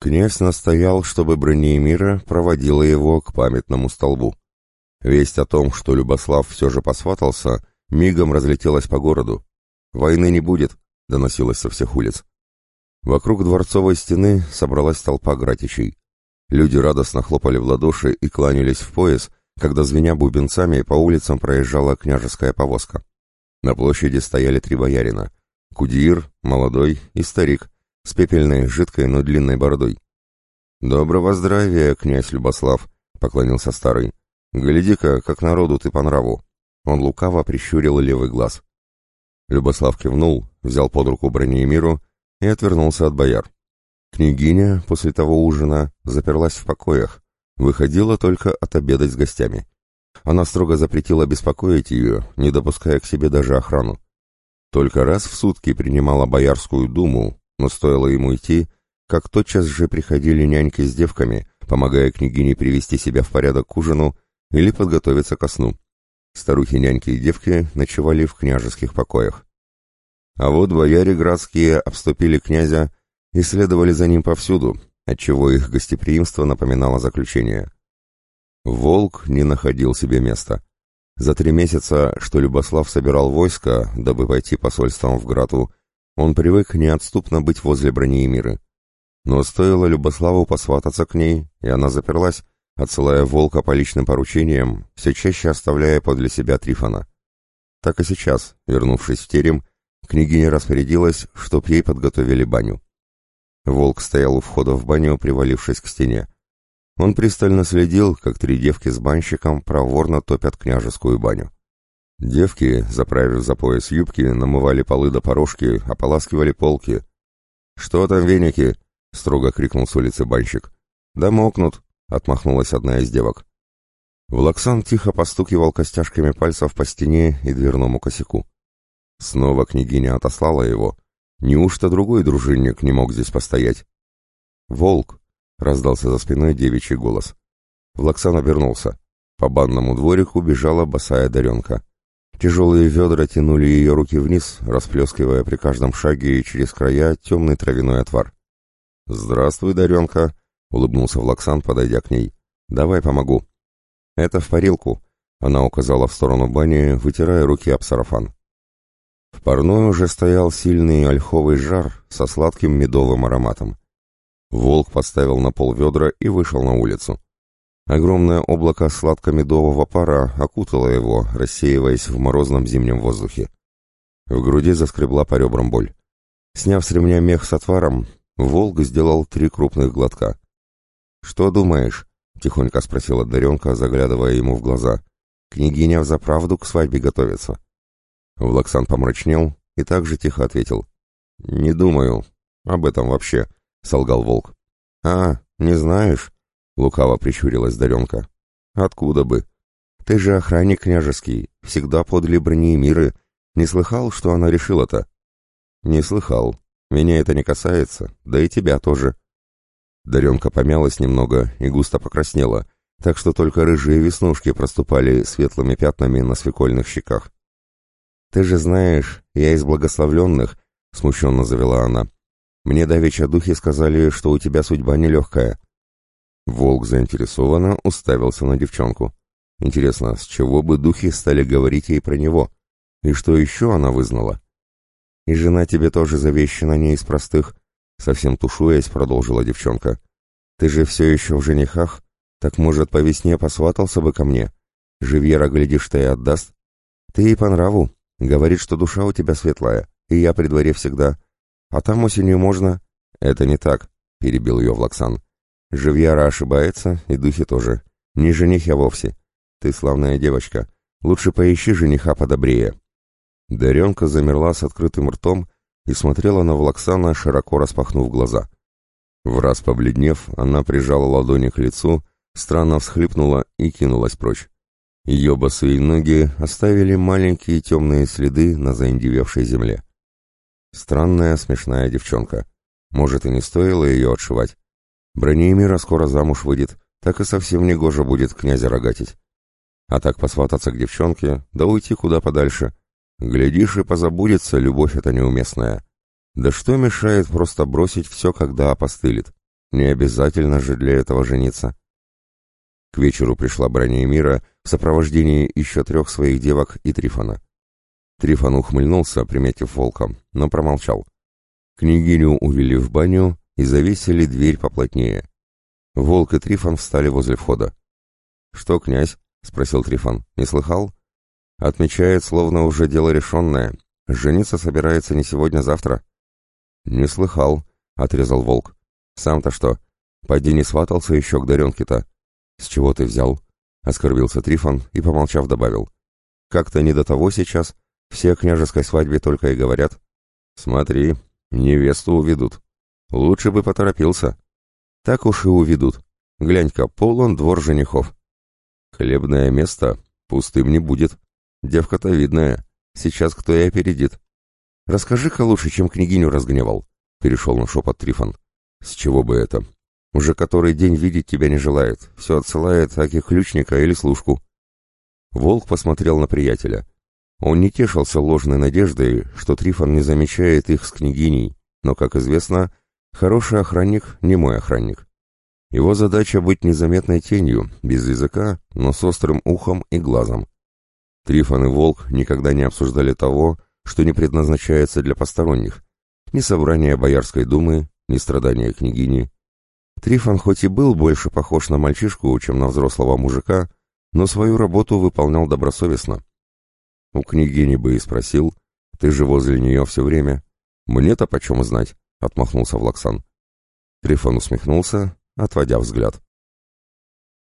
Князь настоял, чтобы Бронеемира проводила его к памятному столбу. Весть о том, что Любослав все же посватался, мигом разлетелась по городу. «Войны не будет», — доносилось со всех улиц. Вокруг дворцовой стены собралась толпа гратичей. Люди радостно хлопали в ладоши и кланялись в пояс, когда, звеня бубенцами, по улицам проезжала княжеская повозка. На площади стояли три боярина — Кудир, молодой и старик, с пепельной, жидкой, но длинной бородой. «Доброго здравия, князь Любослав», — поклонился старый. «Гляди-ка, как народу ты по нраву». Он лукаво прищурил левый глаз. Любослав кивнул, взял под руку Бронеемиру и отвернулся от бояр. Княгиня после того ужина заперлась в покоях, выходила только отобедать с гостями. Она строго запретила беспокоить ее, не допуская к себе даже охрану. Только раз в сутки принимала Боярскую думу, но стоило ему идти, как тотчас же приходили няньки с девками, помогая княгине привести себя в порядок к ужину или подготовиться ко сну. Старухи-няньки и девки ночевали в княжеских покоях. А вот бояре градские обступили князя и следовали за ним повсюду, отчего их гостеприимство напоминало заключение. Волк не находил себе места. За три месяца, что Любослав собирал войско, дабы пойти посольством в Грату, он привык неотступно быть возле Бронеемиры. Но стоило Любославу посвататься к ней, и она заперлась, отсылая волка по личным поручениям, все чаще оставляя подле себя Трифона. Так и сейчас, вернувшись в терем, княгиня распорядилась, чтоб ей подготовили баню. Волк стоял у входа в баню, привалившись к стене. Он пристально следил, как три девки с банщиком проворно топят княжескую баню. Девки, заправив за пояс юбки, намывали полы до порожки, ополаскивали полки. «Что там, веники?» — строго крикнул с улицы банщик. «Да мокнут», — отмахнулась одна из девок. Влаксан тихо постукивал костяшками пальцев по стене и дверному косяку. Снова княгиня отослала его. Неужто другой дружинник не мог здесь постоять? «Волк!» — раздался за спиной девичий голос. Влаксан обернулся. По банному дворику бежала босая Даренка. Тяжелые ведра тянули ее руки вниз, расплескивая при каждом шаге и через края темный травяной отвар. «Здравствуй, Даренка!» — улыбнулся Влаксан, подойдя к ней. «Давай помогу». «Это в парилку», — она указала в сторону бани, вытирая руки об сарафан. В парной уже стоял сильный ольховый жар со сладким медовым ароматом. Волк поставил на пол ведра и вышел на улицу. Огромное облако сладко-медового пара окутало его, рассеиваясь в морозном зимнем воздухе. В груди заскребла по ребрам боль. Сняв с ремня мех с отваром, волк сделал три крупных глотка. «Что думаешь?» — тихонько спросила Даренка, заглядывая ему в глаза. «Княгиня взаправду к свадьбе готовится». Влаксан помрачнел и также тихо ответил. «Не думаю. Об этом вообще», — солгал волк. «А, не знаешь?» Лукаво прищурилась Даренка. «Откуда бы? Ты же охранник княжеский, всегда подле брони миры. Не слыхал, что она решила-то?» «Не слыхал. Меня это не касается, да и тебя тоже». Даренка помялась немного и густо покраснела, так что только рыжие веснушки проступали светлыми пятнами на свекольных щеках. «Ты же знаешь, я из благословленных», — смущенно завела она. «Мне давеча духи сказали, что у тебя судьба нелегкая». Волк заинтересованно уставился на девчонку. Интересно, с чего бы духи стали говорить ей про него? И что еще она вызнала? «И жена тебе тоже завещана не из простых», — совсем тушуясь, продолжила девчонка. «Ты же все еще в женихах? Так, может, по весне посватался бы ко мне? Живьера, глядишь-то и отдаст. Ты ей по нраву. Говорит, что душа у тебя светлая, и я при дворе всегда. А там осенью можно...» «Это не так», — перебил ее Влаксан. Живьяра ошибается, и духи тоже. Не жених я вовсе. Ты славная девочка. Лучше поищи жениха подобрее. Даренка замерла с открытым ртом и смотрела на Влаксана, широко распахнув глаза. В раз побледнев, она прижала ладони к лицу, странно всхлипнула и кинулась прочь. Ее босые ноги оставили маленькие темные следы на заиндевевшей земле. Странная, смешная девчонка. Может, и не стоило ее отшивать. Бронеемира скоро замуж выйдет, так и совсем негоже будет князя рогатить. А так посвататься к девчонке, да уйти куда подальше. Глядишь, и позабудется любовь эта неуместная. Да что мешает просто бросить все, когда опостылит? Не обязательно же для этого жениться. К вечеру пришла броня мира в сопровождении еще трех своих девок и Трифона. Трифон ухмыльнулся, приметив волка, но промолчал. Княгиню увели в баню и завесили дверь поплотнее. Волк и Трифон встали возле входа. «Что, князь?» — спросил Трифон. «Не слыхал?» «Отмечает, словно уже дело решенное. Жениться собирается не сегодня-завтра». «Не слыхал», — отрезал волк. «Сам-то что? Пойди не сватался еще к Даренке-то». «С чего ты взял?» — оскорбился Трифон и, помолчав, добавил. «Как-то не до того сейчас. Все о княжеской свадьбе только и говорят». «Смотри, невесту уведут. Лучше бы поторопился». «Так уж и уведут. Глянь-ка, полон двор женихов». «Хлебное место пустым не будет. Девка-то видная. Сейчас кто и опередит». «Расскажи-ка лучше, чем княгиню разгневал», — перешел на шепот Трифон. «С чего бы это? Уже который день видеть тебя не желает, все отсылает аки ключника или служку». Волк посмотрел на приятеля. Он не тешился ложной надеждой, что Трифон не замечает их с княгиней, но, как известно, хороший охранник не мой охранник. Его задача быть незаметной тенью, без языка, но с острым ухом и глазом. Трифон и Волк никогда не обсуждали того, что не предназначается для посторонних. Ни собрания Боярской думы, ни страдания княгини. Трифон хоть и был больше похож на мальчишку, чем на взрослого мужика, но свою работу выполнял добросовестно. У княгини бы и спросил, ты же возле нее все время. Мне-то почем знать, — отмахнулся Влаксан. Трифон усмехнулся, отводя взгляд.